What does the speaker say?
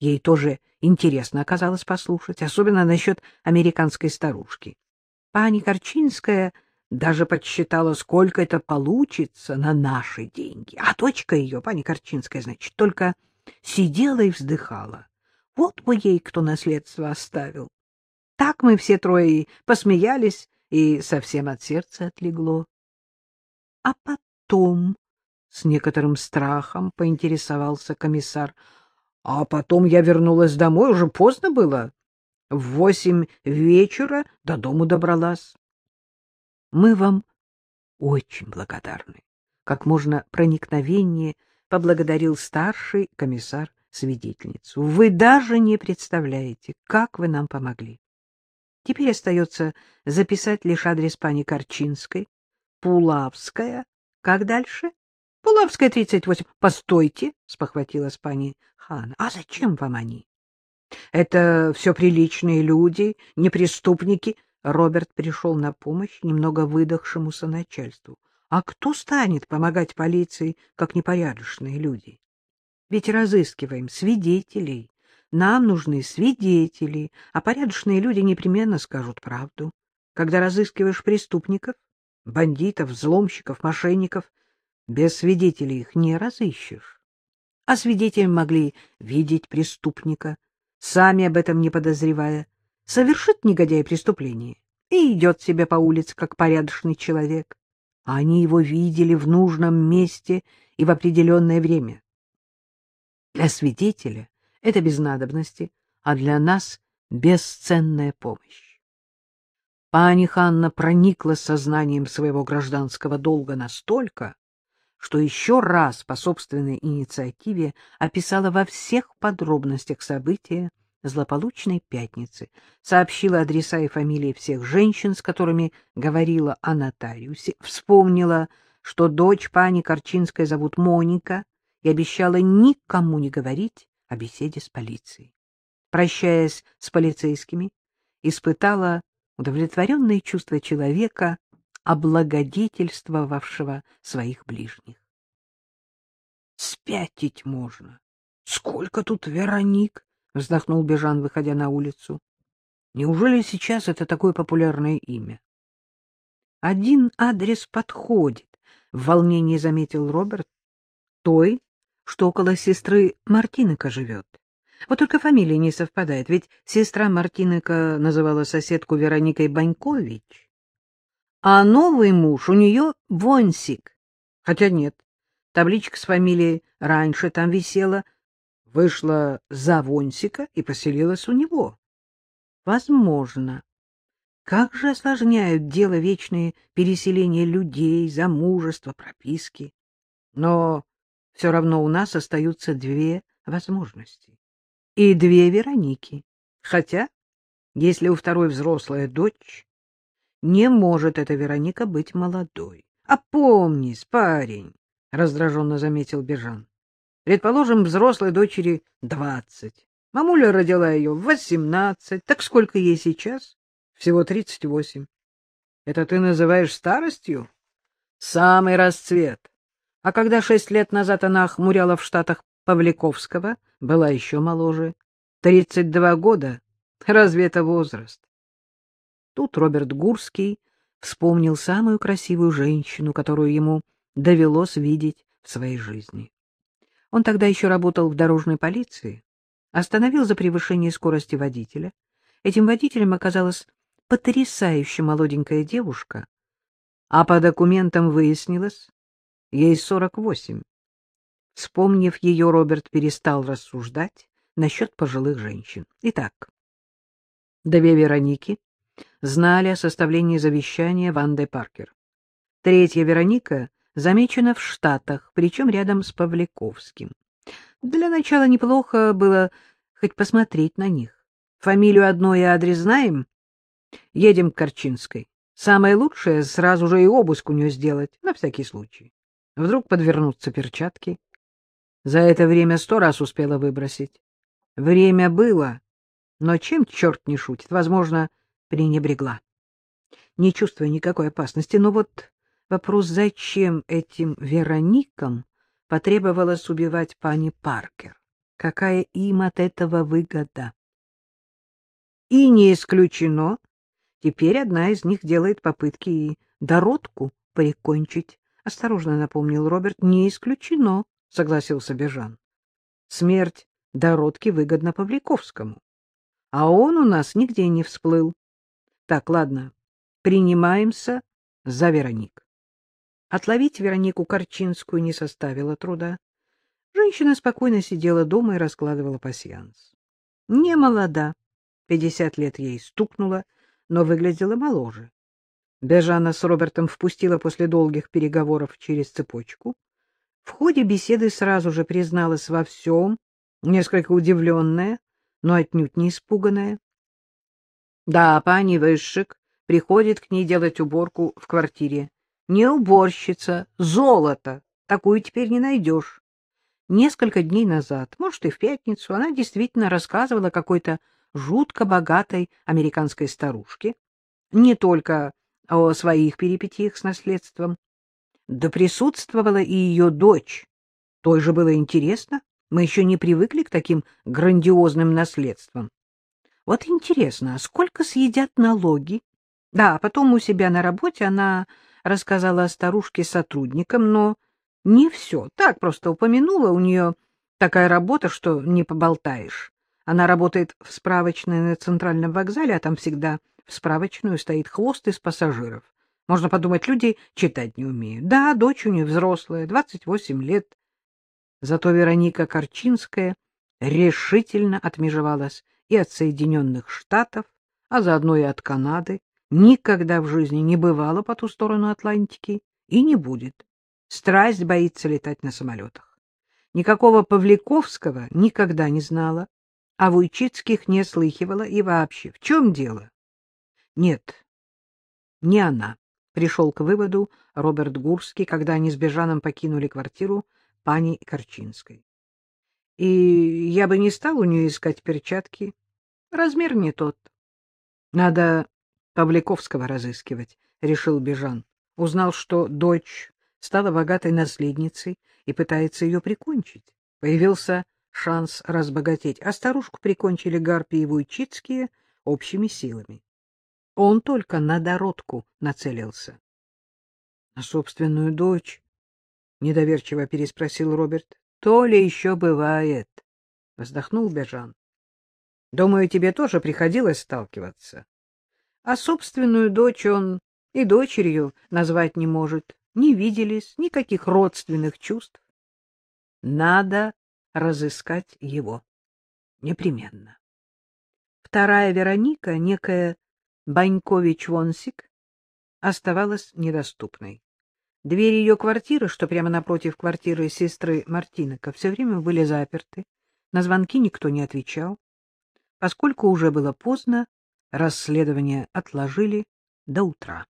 Ей тоже интересно оказалось послушать, особенно насчет американской старушки. Пани Корчинская даже подсчитала, сколько это получится на наши деньги. А дочка ее, пани Корчинская, значит, только сидела и вздыхала. Вот бы ей кто наследство оставил. Так мы все трое посмеялись, и совсем от сердца отлегло. А потом, с некоторым страхом, поинтересовался комиссар, а потом я вернулась домой, уже поздно было. В восемь вечера до дому добралась. Мы вам очень благодарны. Как можно проникновеннее поблагодарил старший комиссар свидетельницу. Вы даже не представляете, как вы нам помогли. Теперь остается записать лишь адрес пани Корчинской. Пулавская. Как дальше? Пулавская, 38. Постойте, спохватилась пани Хана. А зачем вам они? Это все приличные люди, не преступники. Роберт пришел на помощь немного выдохшемуся начальству. А кто станет помогать полиции, как непорядочные люди? Ведь разыскиваем свидетелей. Нам нужны свидетели, а порядочные люди непременно скажут правду. Когда разыскиваешь преступников, бандитов, взломщиков, мошенников, без свидетелей их не разыщешь. А свидетели могли видеть преступника, сами об этом не подозревая, совершит негодяй преступление и идет себе по улице, как порядочный человек. А они его видели в нужном месте и в определенное время. Для свидетеля это без надобности, а для нас бесценная помощь. Пани Ханна проникла сознанием своего гражданского долга настолько, что еще раз по собственной инициативе описала во всех подробностях события злополучной пятницы, сообщила адреса и фамилии всех женщин, с которыми говорила о нотариусе, вспомнила, что дочь пани Корчинской зовут Моника, и обещала никому не говорить о беседе с полицией. Прощаясь с полицейскими, испытала удовлетворенное чувство человека, облагодетельствовавшего своих ближних. Спятить можно. Сколько тут Вероник? вздохнул Бежан, выходя на улицу. Неужели сейчас это такое популярное имя? Один адрес подходит, в волнении заметил Роберт, той, что около сестры Мартинека живет. Вот только фамилия не совпадает, ведь сестра Мартинека называла соседку Вероникой Банькович, а новый муж у нее Вонсик. Хотя нет, табличка с фамилией раньше там висела, вышла за Вонсика и поселилась у него. Возможно. Как же осложняют дело вечные переселения людей, замужество, прописки. Но все равно у нас остаются две возможности. И две Вероники. Хотя, если у второй взрослая дочь, не может эта Вероника быть молодой. — Опомнись, парень, — раздраженно заметил Бежан. Предположим, взрослой дочери двадцать. Мамуля родила ее в восемнадцать. Так сколько ей сейчас? Всего тридцать восемь. Это ты называешь старостью? Самый расцвет. А когда шесть лет назад она хмуряла в штатах Павликовского, была еще моложе. Тридцать два года. Разве это возраст? Тут Роберт Гурский вспомнил самую красивую женщину, которую ему довелось видеть в своей жизни. Он тогда еще работал в дорожной полиции, остановил за превышение скорости водителя. Этим водителем оказалась потрясающе молоденькая девушка, а по документам выяснилось, ей сорок восемь. Вспомнив ее, Роберт перестал рассуждать насчет пожилых женщин. Итак, две Вероники знали о составлении завещания Ванды Паркер. Третья Вероника замечена в Штатах, причем рядом с Павликовским. Для начала неплохо было хоть посмотреть на них. Фамилию одной и адрес знаем? Едем к Корчинской. Самое лучшее — сразу же и обыск у нее сделать, на всякий случай. Вдруг подвернутся перчатки. За это время сто раз успела выбросить. Время было, но чем черт не шутит, возможно, пренебрегла. Не чувствуя никакой опасности, но вот Вопрос, зачем этим Вероникам потребовалось убивать пани Паркер? какая им от этого выгода. И не исключено, теперь одна из них делает попытки и дородку прикончить, — осторожно напомнил Роберт. — Не исключено, — согласился Бежан. Смерть дородки выгодна Павликовскому, а он у нас нигде не всплыл. Так, ладно, принимаемся за Вероник. Отловить Веронику Корчинскую не составило труда. Женщина спокойно сидела дома и раскладывала пасьянс. Не молода, пятьдесят лет ей стукнуло, но выглядела моложе. Бежана с Робертом впустила после долгих переговоров через цепочку. В ходе беседы сразу же призналась во всем, несколько удивленная, но отнюдь не испуганная. Да, пани Высшик приходит к ней делать уборку в квартире. Не уборщица, золото. Такую теперь не найдешь. Несколько дней назад, может, и в пятницу, она действительно рассказывала какой-то жутко богатой американской старушке не только о своих перипетиях с наследством. Да присутствовала и ее дочь. Той же было интересно. Мы еще не привыкли к таким грандиозным наследствам. Вот интересно, а сколько съедят налоги? Да, потом у себя на работе она рассказала о старушке сотрудникам, но не все. Так просто упомянула, у нее такая работа, что не поболтаешь. Она работает в справочной на центральном вокзале, а там всегда в справочную стоит хвост из пассажиров. Можно подумать, люди читать не умеют. Да, дочь у нее взрослая, 28 лет. Зато Вероника Корчинская решительно отмежевалась и от Соединенных Штатов, а заодно и от Канады, никогда в жизни не бывала по ту сторону Атлантики и не будет. Страсть боится летать на самолетах. Никакого Павликовского никогда не знала, а Вуйчицких не слыхивала и вообще. В чем дело? Нет, не она, пришел к выводу Роберт Гурский, когда они с Бежаном покинули квартиру пани Корчинской. И я бы не стал у нее искать перчатки. Размер не тот. Надо Павликовского разыскивать, — решил Бежан. Узнал, что дочь стала богатой наследницей и пытается ее прикончить. Появился шанс разбогатеть, а старушку прикончили Гарпи и Вуйчицкие общими силами. Он только на дородку нацелился. — На собственную дочь? — недоверчиво переспросил Роберт. — То ли еще бывает, — вздохнул Бежан. — Думаю, тебе тоже приходилось сталкиваться. А собственную дочь он и дочерью назвать не может. Не виделись, никаких родственных чувств. Надо разыскать его. Непременно. Вторая Вероника, некая Банькович-Вонсик, оставалась недоступной. Двери ее квартиры, что прямо напротив квартиры сестры Мартинока, все время были заперты. На звонки никто не отвечал. Поскольку уже было поздно, расследование отложили до утра.